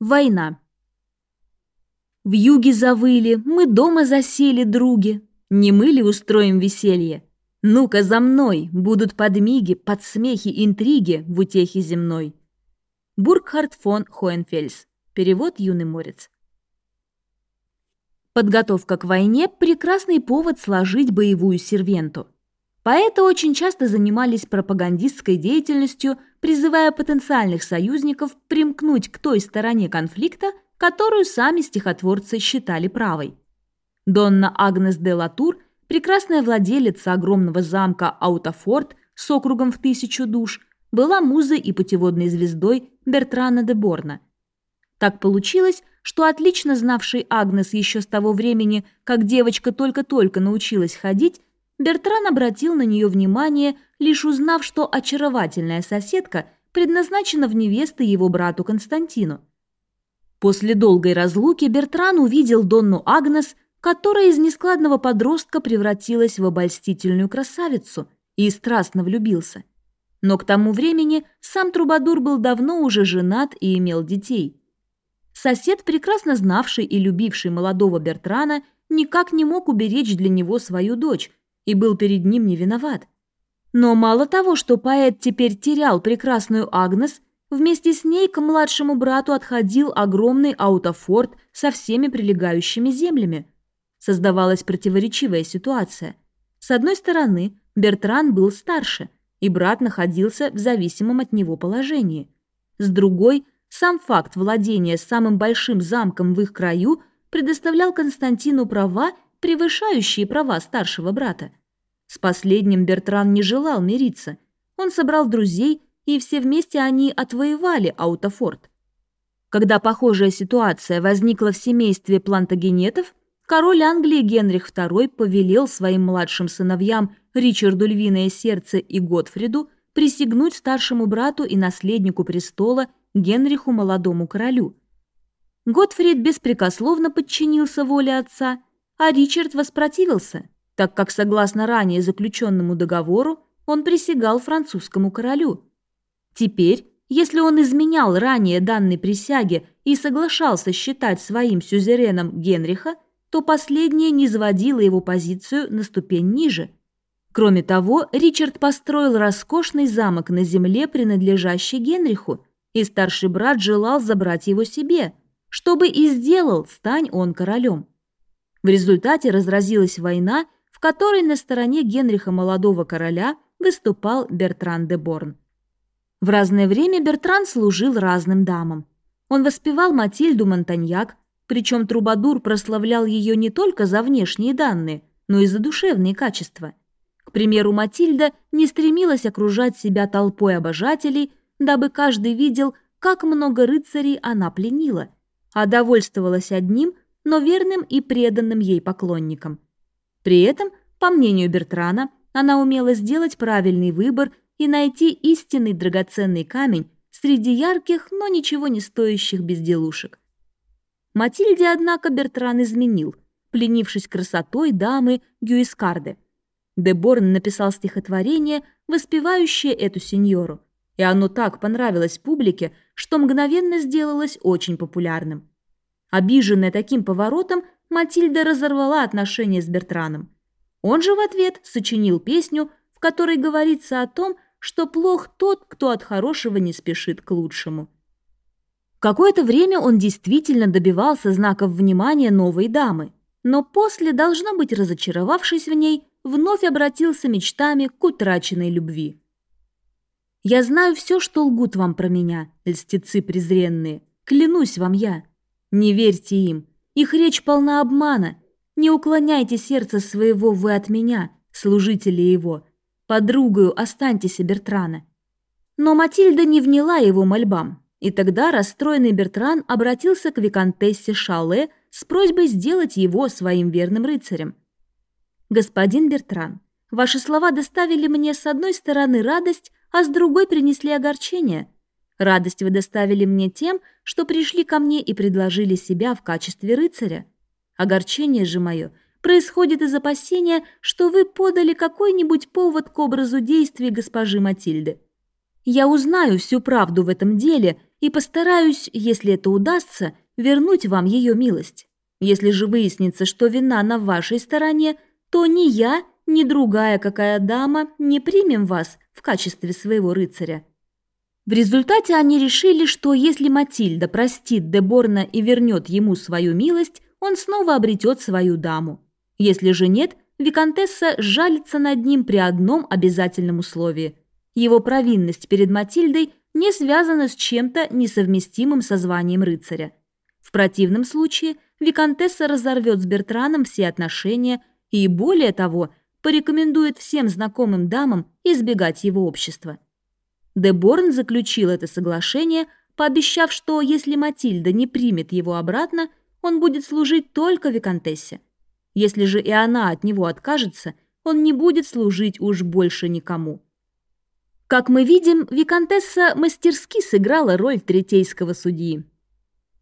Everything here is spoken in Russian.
Война. В юге завыли, мы дома засели, други. Не мы ли устроим веселье? Ну-ка за мной, будут подмиги, подсмехи, интриги в утехе земной. Бургхард фон Хоенфельс. Перевод «Юный морец». Подготовка к войне – прекрасный повод сложить боевую сервенту. Поэты очень часто занимались пропагандистской деятельностью, призывая потенциальных союзников примкнуть к той стороне конфликта, которую сами стихотворцы считали правой. Донна Агнес де Латур, прекрасная владелица огромного замка Аутофорт с округом в тысячу душ, была музой и путеводной звездой Бертрана де Борна. Так получилось, что отлично знавший Агнес еще с того времени, как девочка только-только научилась ходить, Бертран обратил на нее внимание, лишь узнав, что очаровательная соседка предназначена в невесты его брату Константину. После долгой разлуки Бертран увидел Донну Агнес, которая из нескладного подростка превратилась в обольстительную красавицу и страстно влюбился. Но к тому времени сам Трубадур был давно уже женат и имел детей. Сосед, прекрасно знавший и любивший молодого Бертрана, никак не мог уберечь для него свою дочь, и был перед ним не виноват. Но мало того, что поэт теперь терял прекрасную Агнес, вместе с ней к младшему брату отходил огромный аутофорт со всеми прилегающими землями. Создавалась противоречивая ситуация. С одной стороны, Бертран был старше, и брат находился в зависимом от него положении. С другой, сам факт владения самым большим замком в их краю предоставлял Константину права превышающие права старшего брата. С последним Бертран не желал мириться. Он собрал друзей, и все вместе они отвоевали Аутофорт. Когда похожая ситуация возникла в семействе плантагенетов, король Англии Генрих II повелел своим младшим сыновьям Ричарду Львиное Сердце и Готфриду присягнуть старшему брату и наследнику престола Генриху Молодому Королю. Готфрид беспрекословно подчинился воле отца – а Ричард воспротивился, так как, согласно ранее заключенному договору, он присягал французскому королю. Теперь, если он изменял ранее данной присяге и соглашался считать своим сюзереном Генриха, то последнее не заводило его позицию на ступень ниже. Кроме того, Ричард построил роскошный замок на земле, принадлежащий Генриху, и старший брат желал забрать его себе, чтобы и сделал, стань он королем. В результате разразилась война, в которой на стороне Генриха молодого короля выступал Бертран де Борн. В разное время Бертран служил разным дамам. Он воспевал Матильду Монтаньяк, причем Трубадур прославлял ее не только за внешние данные, но и за душевные качества. К примеру, Матильда не стремилась окружать себя толпой обожателей, дабы каждый видел, как много рыцарей она пленила, а довольствовалась одним – но верным и преданным ей поклонникам. При этом, по мнению Бертрана, она умела сделать правильный выбор и найти истинный драгоценный камень среди ярких, но ничего не стоящих безделушек. Матильде, однако, Бертран изменил, пленившись красотой дамы Гюискарды. Деборн написал стихотворение, воспевающее эту сеньору, и оно так понравилось публике, что мгновенно сделалось очень популярным. Обиженная таким поворотом, Матильда разорвала отношения с Бертраном. Он же в ответ сочинил песню, в которой говорится о том, что плох тот, кто от хорошего не спешит к лучшему. Какое-то время он действительно добивался знаков внимания новой дамы, но после, должно быть разочаровавшись в ней, вновь обратился мечтами к утраченной любви. «Я знаю все, что лгут вам про меня, льстецы презренные. Клянусь вам я. Не верьте им, их речь полна обмана. Не уклоняйте сердце своего вы от меня, служители его. Подругою останьтесь Бертрана». Но Матильда не вняла его мольбам, и тогда расстроенный Бертран обратился к виконтессе Шале с просьбой сделать его своим верным рыцарем. «Господин Бертран, ваши слова доставили мне с одной стороны радость, а с другой принесли огорчение. Радость вы доставили мне тем, что пришли ко мне и предложили себя в качестве рыцаря. Огорчение же мое происходит из опасения, что вы подали какой-нибудь повод к образу действий госпожи Матильды. Я узнаю всю правду в этом деле и постараюсь, если это удастся, вернуть вам ее милость. Если же выяснится, что вина на вашей стороне, то ни я, ни другая какая дама не примем вас в качестве своего рыцаря. В результате они решили, что если Матильда простит Деборна и вернет ему свою милость, он снова обретет свою даму. Если же нет, Викантесса жалится над ним при одном обязательном условии. Его провинность перед Матильдой не связана с чем-то несовместимым со званием рыцаря. В противном случае Викантесса разорвет с Бертраном все отношения и, более того, порекомендует всем знакомым дамам избегать его общества. Деборн заключил это соглашение, пообещав, что если Матильда не примет его обратно, он будет служить только Викантессе. Если же и она от него откажется, он не будет служить уж больше никому. Как мы видим, Викантесса мастерски сыграла роль третейского судьи.